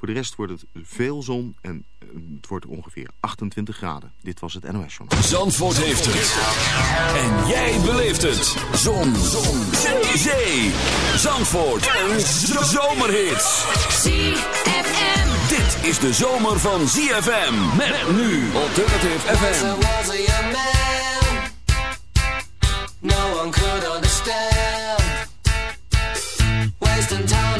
Voor de rest wordt het veel zon en eh, het wordt ongeveer 28 graden. Dit was het NOS Journal. Zandvoort heeft het. En jij beleeft het. Zon. zon. Zee. Zandvoort. Een zomerhit. ZFM. Dit is de zomer van ZFM. Met nu Alternative FM. There was a young man No one could understand Wasting time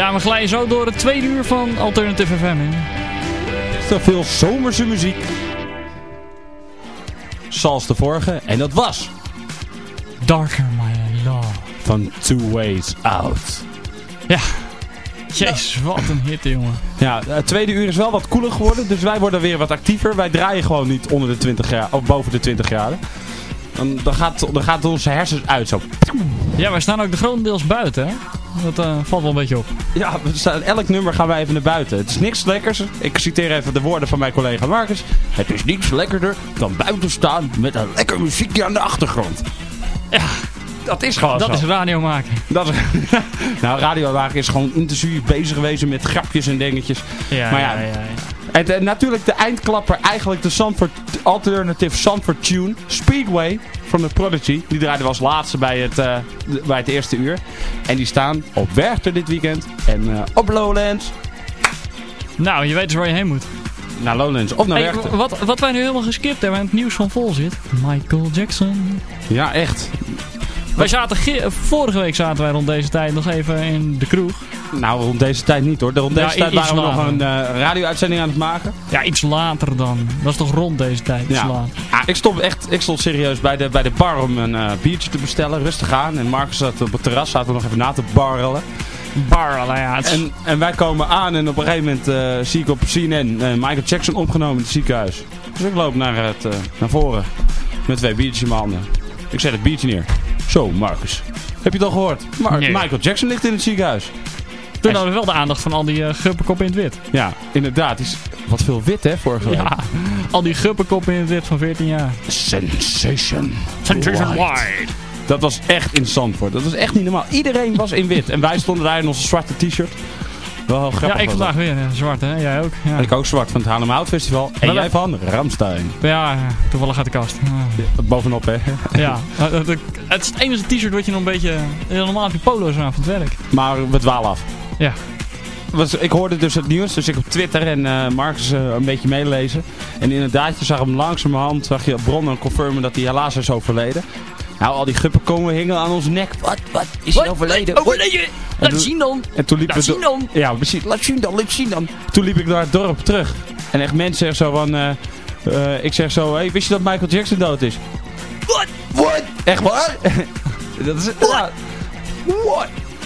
Ja, we glijden zo door het tweede uur van Alternative FM in. Te veel zomerse muziek. Zoals de vorige. En dat was Darker My Love. van Two Ways Out. Ja. Jezus, wat een hit, jongen. Ja, het tweede uur is wel wat koeler geworden. Dus wij worden weer wat actiever. Wij draaien gewoon niet onder de 20 jaar, of boven de 20 graden. Dan, dan, gaat, dan gaat onze hersens uit zo. Ja, wij staan ook de grotendeels buiten, hè? Dat eh, valt wel een beetje op. Ja, staan, elk nummer gaan wij even naar buiten. Het is niks lekkers. Ik citeer even de woorden van mijn collega Marcus. Het is niets lekkerder dan buiten staan met een lekker muziekje aan de achtergrond. Ja, Dat is gewoon dat zo. is radio maken. Dat is, nou, radiowagen is gewoon intensief bezig geweest met grapjes en dingetjes. Ja, Maar ja, ja, ja, ja. En, eh, natuurlijk de eindklapper, eigenlijk de Sanford Alternative Sanford Tune, Speedway van de Prodigy. Die draaiden we als laatste bij het, eh, bij het eerste uur. En die staan op Werchter dit weekend en eh, op Lowlands. Nou, je weet dus waar je heen moet. Naar Lowlands of naar Hey, Werchter. wat, wat wij nu helemaal geskipt hebben en het nieuws van vol zit. Michael Jackson. Ja, echt. Wij zaten vorige week zaten wij rond deze tijd nog even in de kroeg. Nou, rond deze tijd niet hoor. Rond deze Ja, tijd waren we nog een eh, radio-uitzending aan het maken. Ja, iets later dan. Dat is toch rond deze tijd? Ja. Ah, ik, stond echt, ik stond serieus bij de, bij de bar om een eh, biertje te bestellen. Rustig aan. En Marcus zat op het terras. Zaten we nog even na te barrelen. Bar, nou ja. is- En, en wij komen aan en op een gegeven moment eh, zie ik op CNN Michael Jackson opgenomen in het ziekenhuis. Dus ik loop naar, het, naar voren met twee biertjes in mijn handen. Ik zet het biertje neer. Zo, Marcus. Heb je het al gehoord? Nee. Michael Jackson ligt in het ziekenhuis. Toen hadden we wel de aandacht van al die uh, guppenkoppen in het wit. Ja, inderdaad. Die is wat veel wit hè, vorige week. Ja, al die guppenkoppen in het wit van 14 jaar. Sensation. Sensation. Wide. Dat was echt in Zandvoort. Dat was echt niet normaal. Iedereen was in wit. En wij stonden daar in onze zwarte t-shirt. Wel heel grappig. Ja, ik vandaag weer. zwart, hè? Jij ook? Ja. Ik ook zwart van het Haarlem Hout Festival. En jij van Ramstein. ja toevallig uit de kast. Ja. Bovenop hè. Ja, het het is het enige t-shirt wat je nog een beetje... Normaal heb je polo's aan van het werk. Maar we dwalen af. Ja. Was, ik hoorde dus het nieuws, dus ik op Twitter en eh Marcus eh, een beetje meelezen. En inderdaad, je zag hem langzamerhand, zag je bronnen confirmen dat hij helaas is overleden. Nou, al die guppen komen hingen aan onze nek. Wat, wat, is hij overleden? Overleden! Laat Laat zien dan! En toen liepen Laat we zien dan! Ja, precies. Laat zien dan, laat zien dan. Toen liep ik naar het dorp terug. En echt mensen zeggen zo van... eh, eh, ik zeg zo, hey, wist je dat Michael Jackson dood is? What? What? Echt waar? dat is... What?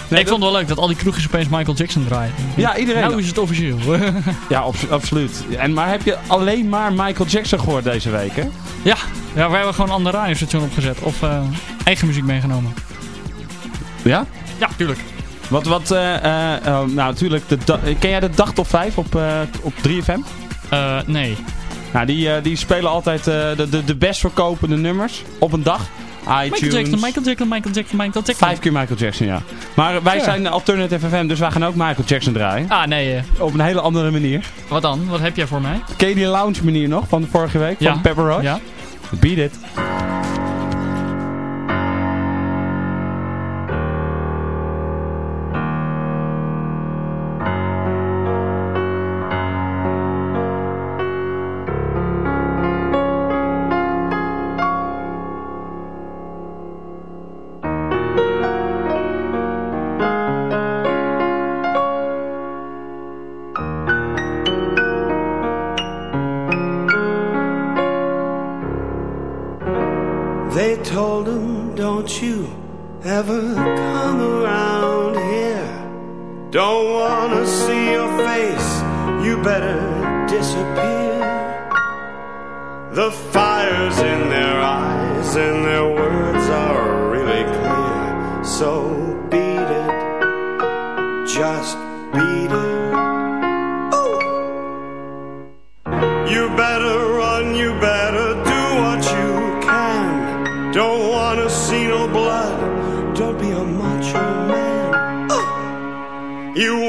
Nee, ik vond het wel leuk dat al die kroegjes opeens Michael Jackson draaien. Ja, iedereen. Nou is het officieel. Ja, abs- absoluut. En, maar heb je alleen maar Michael Jackson gehoord deze week, hè? ja. Ja, wij hebben gewoon een ander radiostation opgezet. Of eh, eigen muziek meegenomen. Ja? Ja, tuurlijk. Wat, wat, eh, eh, eh, nou natuurlijk, de ken jij de dag top 5 op, op 3FM? Eh, nee. Nou, die, die spelen altijd de, de, de best verkopende nummers op een dag. iTunes. Michael Jackson, Michael Jackson, Michael Jackson, Michael Jackson. Vijf keer Michael Jackson, ja. Maar wij zijn Alternative FM, dus wij gaan ook Michael Jackson draaien. Ah, nee. Op een hele andere manier. wat dan? Wat heb jij voor mij? Ken je die lounge manier nog van de vorige week? Ja. Van Pepper Roach? Ja. Beat it.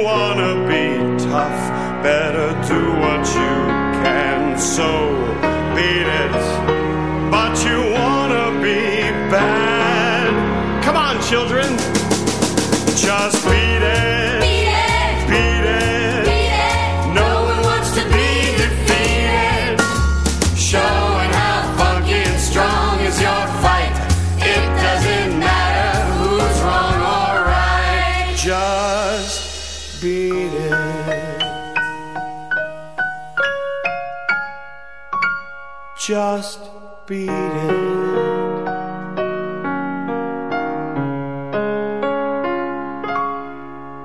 Wanna be tough, better do what you can. So beat it, but you wanna be bad. Come on, children, just beat it. Just beat it.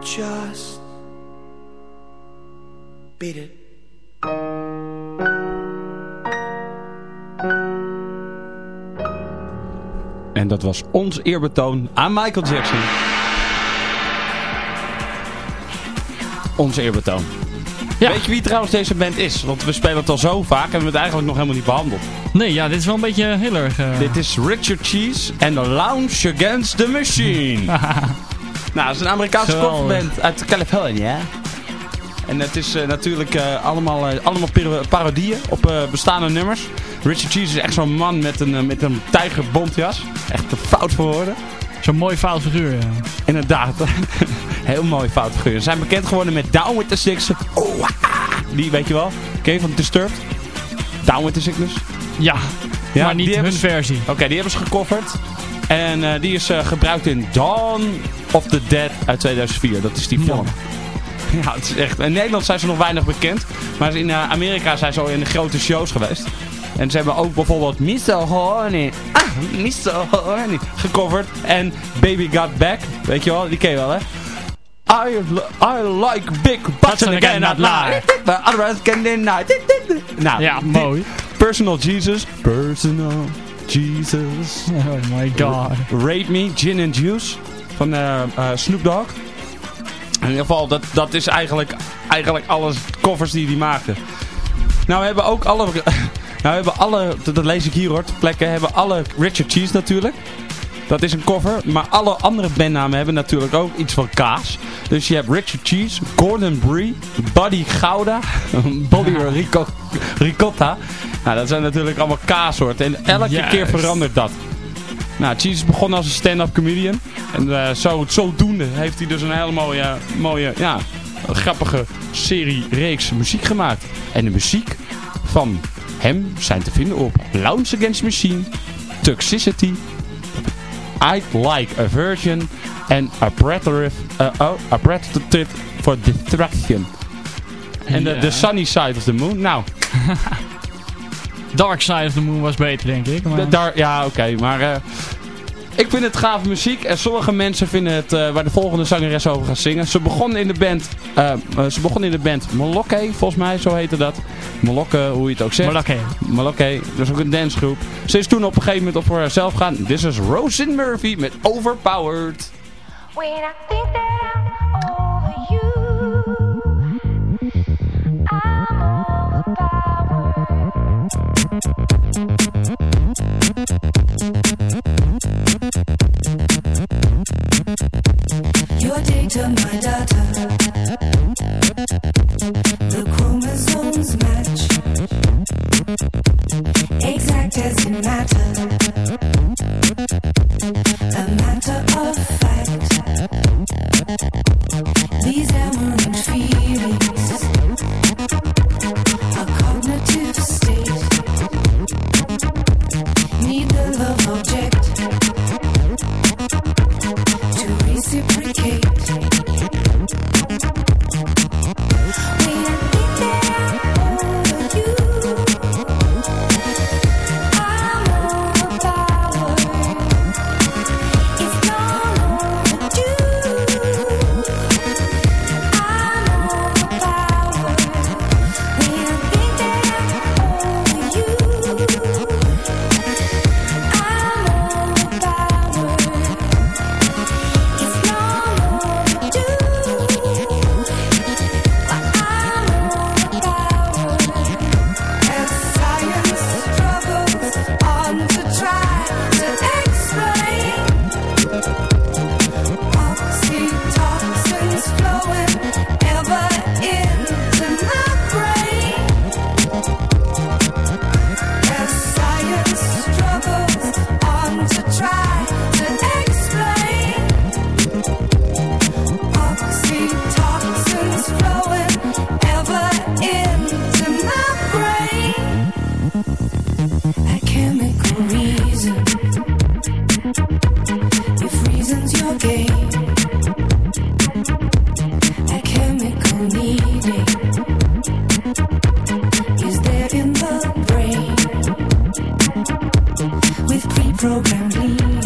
Just beat it. En dat was ons eerbetoon aan Michael Jackson. Ons eerbetoon. Ja. Weet je wie trouwens deze band is? Want we spelen het al zo vaak en we hebben het eigenlijk nog helemaal niet behandeld. Nee, ja, dit is wel een beetje heel erg... eh, Dit is Richard Cheese en The Lounge Against the Machine. nou, dat is een Amerikaanse coverband uit Californië. En het is eh, natuurlijk eh, allemaal, allemaal paro- parodieën op bestaande nummers. Richard Cheese is echt zo'n man met een, met een tijgerbontjas. Echt te fout voor woorden. Zo'n mooi fout figuur. ja. Inderdaad. Heel mooi fout figuur. Ze zijn bekend geworden met Down with the Six. Oh. Die weet je wel. Ken je van Disturbed? Down with the Sickness. Ja, Ja, maar niet die hun versie. Oké, die hebben ze gecoverd. En eh, die is eh, gebruikt in Dawn of the Dead uit 2004. Dat is die film. Ja, het is echt... In Nederland zijn ze nog weinig bekend. Maar in eh, Amerika zijn ze al in de grote shows geweest. En ze hebben ook bijvoorbeeld Mr. Horny. Ah, Mr. Horny. Gecoverd. En Baby Got Back. Weet je wel? Die ken je wel, hè? I, I like big butts and I cannot lie. But otherwise can deny. Nou, Ja, die- mooi. Personal Jesus. Personal Jesus. Oh my god. Rape Me, Gin and Juice van eh, eh, Snoop Dogg. In ieder geval, dat, dat is eigenlijk, eigenlijk alles covers die hij maakte. Nou, we hebben ook alle... Nou, we hebben alle... Dat, lees ik hier hoor, ter plekke. Hebben alle Richard Cheese natuurlijk. Dat is een cover. Maar alle andere bandnamen hebben natuurlijk ook iets van kaas. Dus je hebt Richard Cheese, Gordon Brie, Buddy Gouda, Bobby Rico, Ricotta. Nou, dat zijn natuurlijk allemaal kaassoorten. En elke Juist. keer verandert dat. Nou, Cheese is begonnen als een stand-up comedian. En eh, zo, zodoende heeft hij dus een hele mooie, mooie ja, grappige serie, reeks muziek gemaakt. En de muziek van hem zijn te vinden op Lounge Against Machine, Toxicity, I'd Like a Virgin en Apparative, uh, oh, for Distraction. En de, Sunny Side of the Moon. Nou, Dark Side of the Moon was beter, denk ik. Maar... Daar, ja, oké, maar eh, ik vind het gaaf muziek en sommige mensen vinden het eh, waar de volgende zangeres over gaat zingen. Ze begon in de band, eh, eh, ze begon in de band Molokke, volgens mij, zo heette dat. Molokke, hoe je het ook zegt. Oké. Molokke, dat is ook een dancegroep. Ze is toen op een gegeven moment op voor haarzelf gaan. This is Rosin Murphy met Overpowered. When I think that I'm over you, addicted to my data program, please.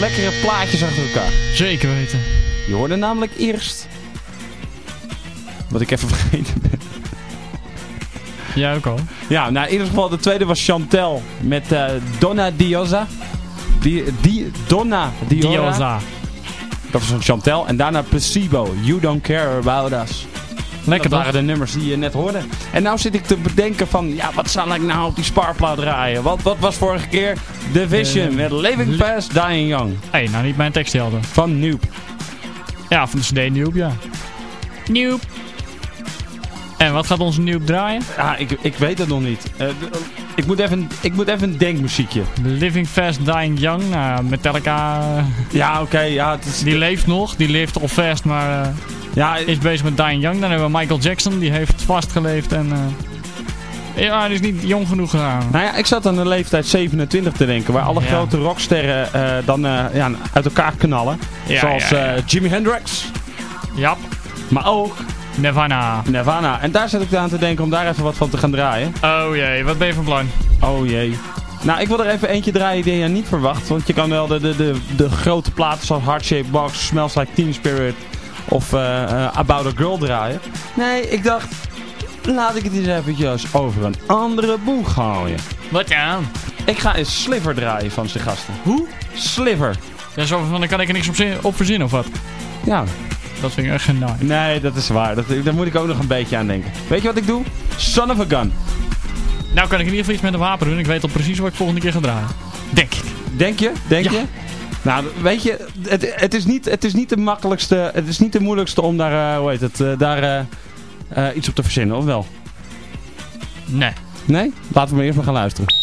Lekkere plaatjes achter elkaar. Zeker weten. Je hoorde namelijk eerst... Wat ik even vergeten ben. Jij ook al. Ja, nou in ieder geval de tweede was Chantel met eh, Donna Diosa. Die, die, Donna Diosa. Dioza. Dat was van Chantel. En daarna Placebo, You Don't Care About Us. Lekker dat waren de nummers die je net hoorde. En nou zit ik te bedenken van, ja, wat zal ik nou op die spaarplaat draaien? Wat, wat was vorige keer? The Vision Eh, met Living Fast, Dying Young. Hé, hey, nou niet mijn teksthelden. Van Noob. Ja, van de CD Noob, ja. Noob. En wat gaat onze Noob draaien? Ja, ik, ik weet het nog niet. Eh, ik, moet even, ik moet even een denkmuziekje. Living Fast, Dying Young. Nou, Metallica, Ja, oké. ja, het is, die leeft nog. Die leeft al vast, maar eh, ja, is bezig met Dying Young. Dan hebben we Michael Jackson, die heeft vastgeleefd en... eh, ja, die is niet jong genoeg gegaan. Nou ja, ik zat aan de leeftijd 27 te denken, waar alle Ja. grote rocksterren eh, dan eh, ja, uit elkaar knallen. Ja, Zoals Jimi Hendrix, Ja, maar ook Nirvana. Nirvana. En daar zit ik aan te denken om daar even wat van te gaan draaien. Oh jee, wat ben je van plan? Oh jee. Nou, ik wil er even eentje draaien die je niet verwacht. Want je kan wel de, de, de, de grote platen zoals Heart Shaped Box, Smells Like Teen Spirit of eh, eh, About a Girl draaien. Nee, ik dacht, laat ik het eens eventjes over een andere boeg gooien. Wat ja? Ik ga eens Sliver draaien van zijn gasten. Hoe? Sliver. Ja, zo van, dan kan ik er niks op, op verzinnen of wat? Ja, Dat vind ik echt geniaal. nee, dat is waar. Dat, daar moet ik ook nog een beetje aan denken. Weet je wat ik doe? Son of a gun. Nou kan ik in ieder geval iets met een wapen doen. Ik weet al precies wat ik volgende keer ga draaien. Denk ik. Denk je? Denk Ja. je? Nou, weet je, het, het, is niet, het is niet de makkelijkste, het is niet de moeilijkste om daar, eh, hoe heet het, eh, daar eh, iets op te verzinnen, of wel? Nee. Nee? Laten we maar eerst maar gaan luisteren.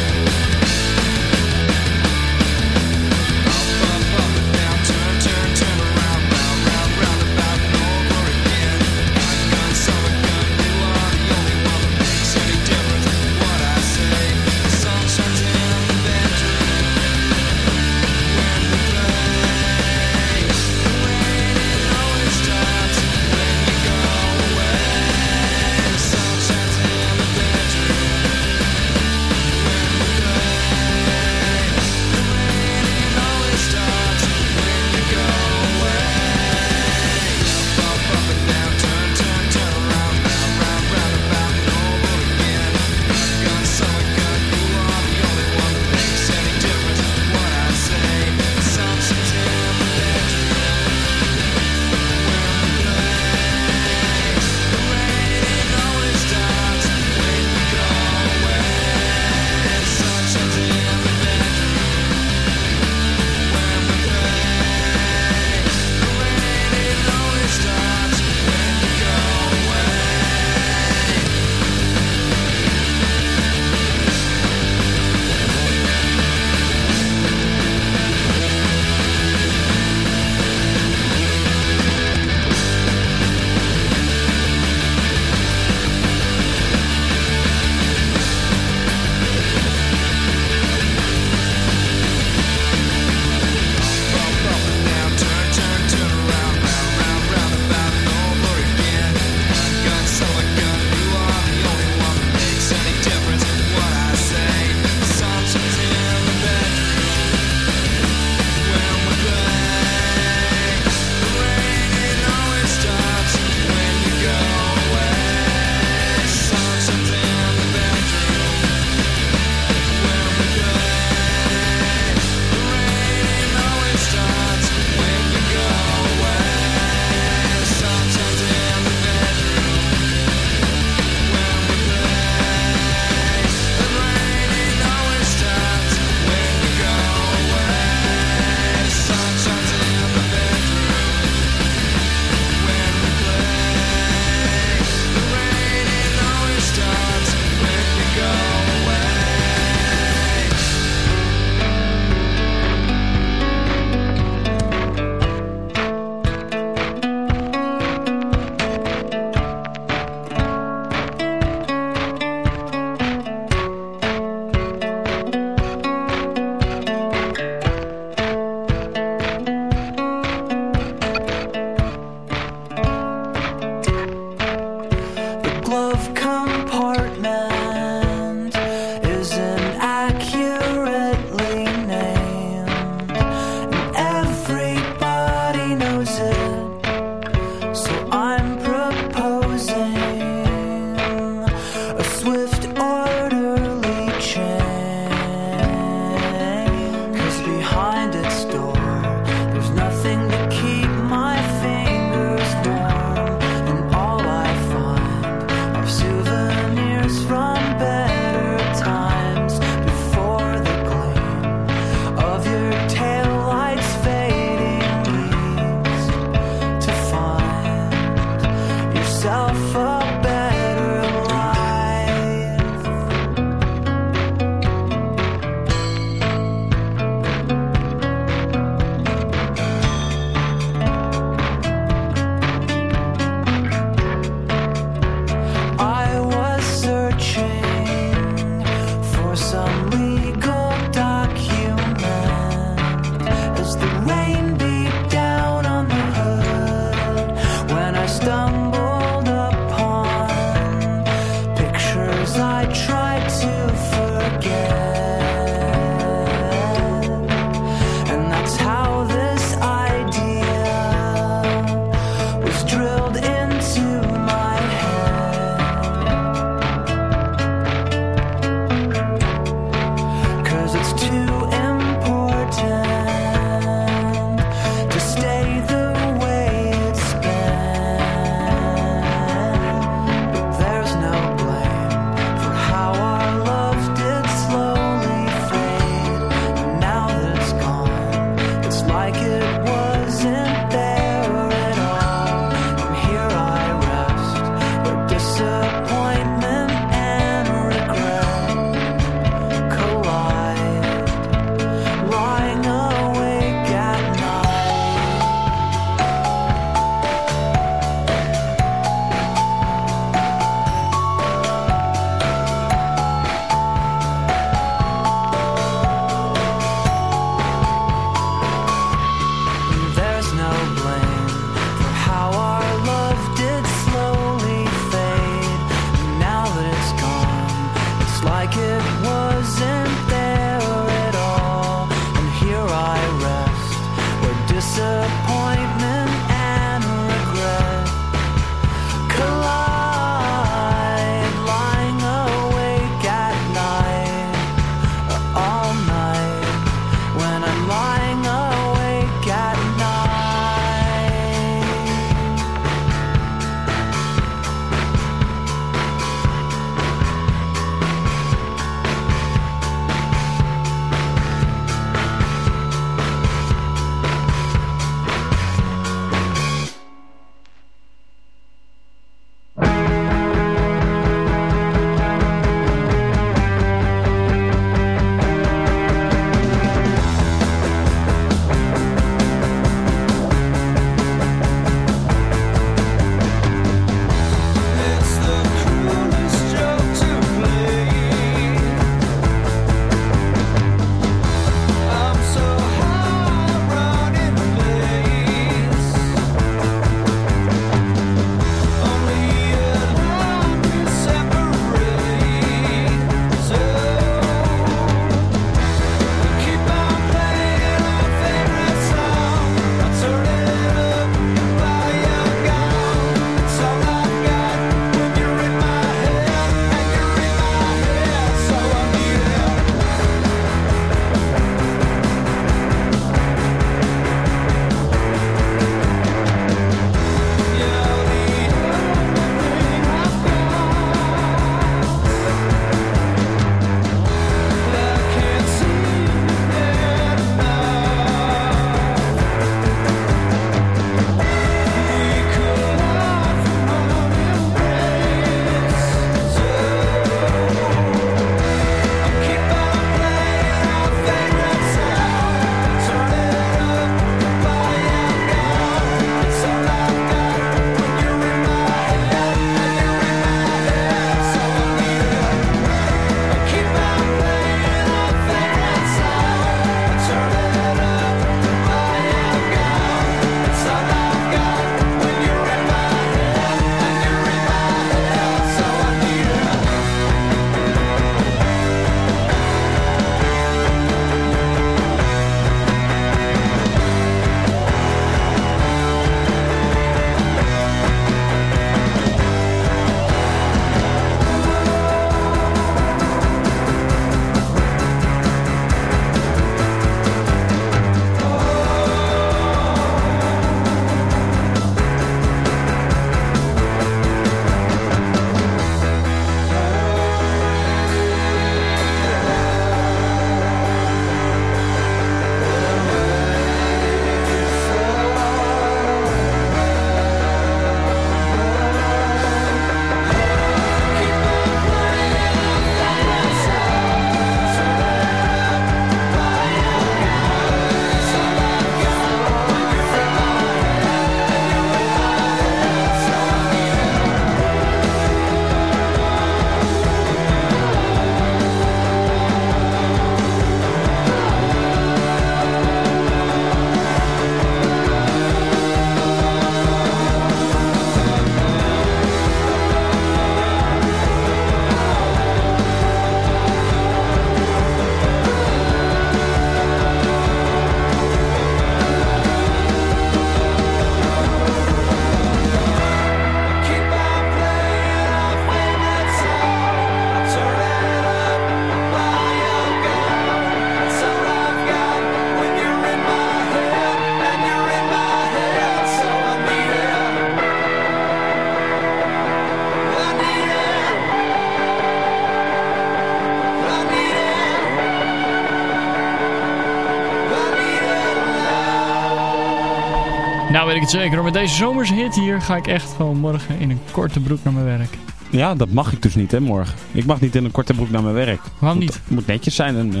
Weet ik het zeker. Met deze zomerse hit hier ga ik echt gewoon morgen in een korte broek naar mijn werk. Ja, dat mag ik dus niet, hè, morgen. Ik mag niet in een korte broek naar mijn werk. Waarom niet? moet netjes zijn en eh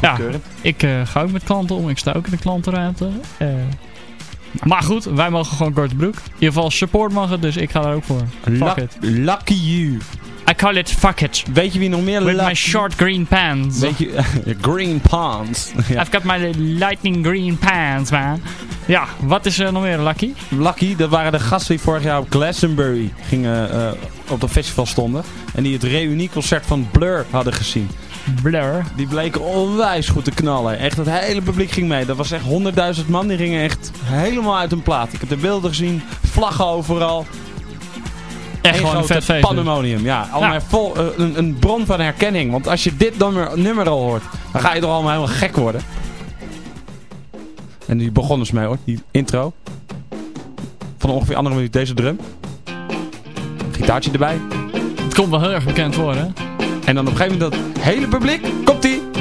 Ja, ik eh, ga ook met klanten om. Ik sta ook in de klantenruimte. Eh, maar goed, wij mogen gewoon korte broek. In ieder geval support mag het, dus ik ga er ook voor. Fuck it. lucky you. I call it fuck it. Weet je wie nog meer With my short green pants. Weet je, green pants. ja. I've got my lightning green pants, man. Ja, wat is er nog meer, Lucky? Lucky, dat waren de gasten die vorig jaar op Glastonbury gingen, eh, op dat festival stonden. En die het reunieconcert van Blur hadden gezien. Blur. Die bleken onwijs goed te knallen. Echt, het hele publiek ging mee. Dat was echt 100.000 man. Die gingen echt helemaal uit hun plaat. Ik heb de beelden gezien. Vlaggen overal. Echt Eén gewoon een vet feest. pandemonium. Ja, allemaal Ja. vol, eh, een, een bron van herkenning. Want als je dit nummer, nummer al hoort, dan ga je toch allemaal helemaal gek worden. En die begon dus mee hoor, die intro. Van ongeveer andere minuut deze drum. Gitaartje erbij. Het komt wel heel erg bekend voor, hè? En dan op een gegeven moment dat hele publiek, komt die.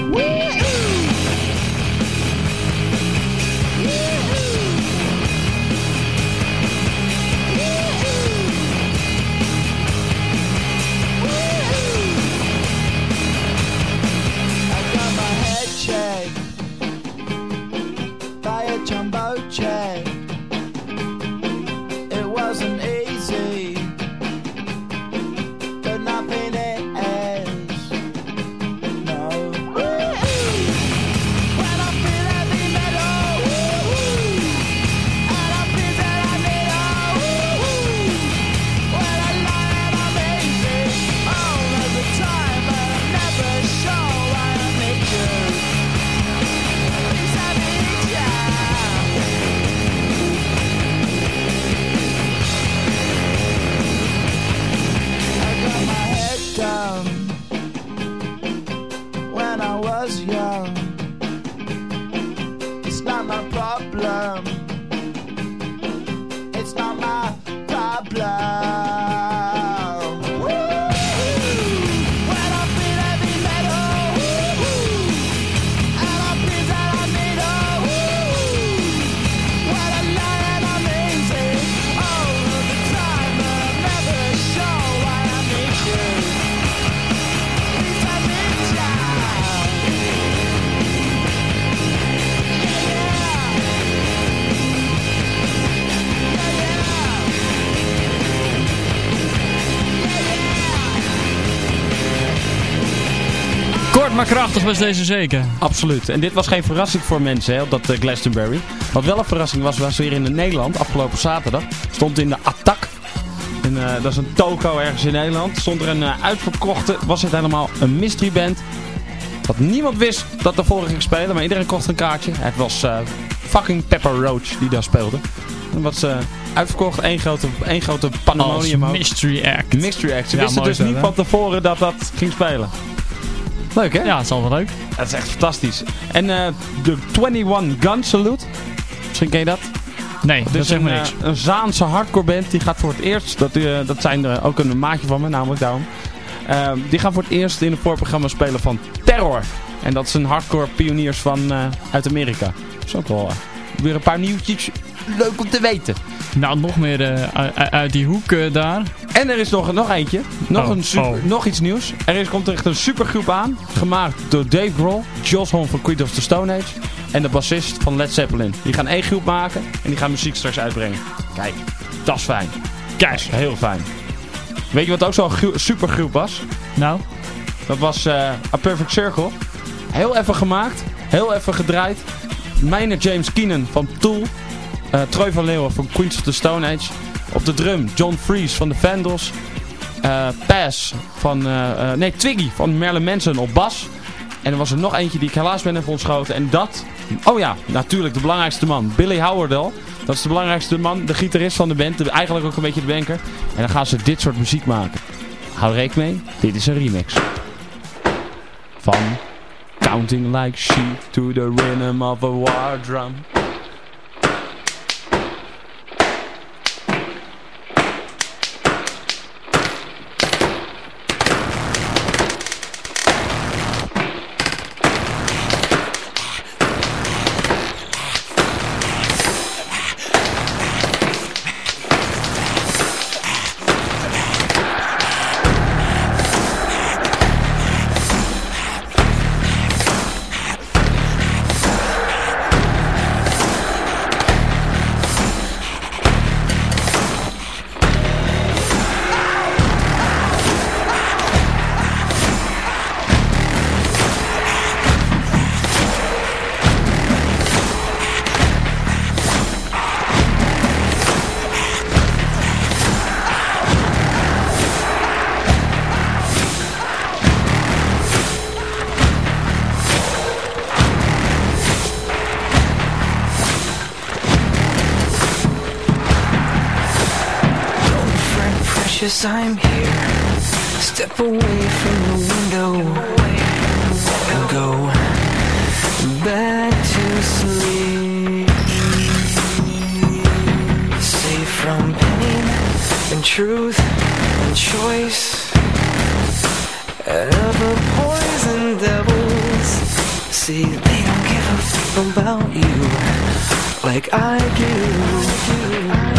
Was young. It's not my problem. Maar krachtig was deze zeker. Absoluut. En dit was geen verrassing voor mensen hè, op dat eh, Glastonbury. Wat wel een verrassing was, was weer in Nederland. Afgelopen zaterdag stond in de Attack. En, eh, dat is een toko ergens in Nederland. Stond er een eh, uitverkochte, was het helemaal een mystery band. Dat niemand wist dat de vorige ging spelen, maar iedereen kocht een kaartje. Het was fucking Pepper Roach die daar speelde. En wat ze uitverkocht, één grote, één grote pandemonium mystery act. Mystery act. Ze Ja, wisten dus niet hè? van tevoren dat dat ging spelen. Leuk hè? Ja, het is altijd leuk. Dat is echt fantastisch. En eh, de 21 Gun Salute. Misschien ken je dat. Nee, Dat is een, me niks. eh, een Zaanse hardcore band. Die gaat voor het eerst. Dat, eh, dat zijn er ook een maatje van me, namelijk daarom. Eh, die gaan voor het eerst in het voorprogramma spelen van Terror. En dat zijn hardcore pioniers van, uit Amerika. Dat is ook wel weer een paar nieuwtjes. Leuk om te weten. Nou, nog meer eh, uit- die hoek eh, daar. En er is nog, nog eentje. Nog, Oh, een super, oh. nog iets nieuws. Er is, komt echt een supergroep aan. Gemaakt door Dave Grohl, Josh Homme van Queen of the Stone Age. En de bassist van Led Zeppelin. Die gaan één groep maken. En die gaan muziek straks uitbrengen. Kijk, dat is fijn. Kijk, heel fijn. Weet je wat ook zo'n gro- supergroep was? Nou, Dat was eh A Perfect Circle. Heel even gemaakt. Heel even gedraaid. Mijne James Keenan van Tool. Eh Troy van Leeuwen van Queens of the Stone Age. Op de drum John Fries van de Vandals. Pass van... eh, nee, Twiggy van Marilyn Manson op bas. En er was er nog eentje die ik helaas ben even ontschoten. En dat... Oh ja, natuurlijk de belangrijkste man. Billy Howardell. Dat is de belangrijkste man. De gitarist van de band. Eigenlijk ook een beetje de banker. En dan gaan ze dit soort muziek maken. Hou rekening mee. Dit is een remix. Van... Counting like sheep to the rhythm of a war drum. truth and choice. Ever poison devils. See, they don't give a f about you like I do.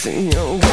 See, I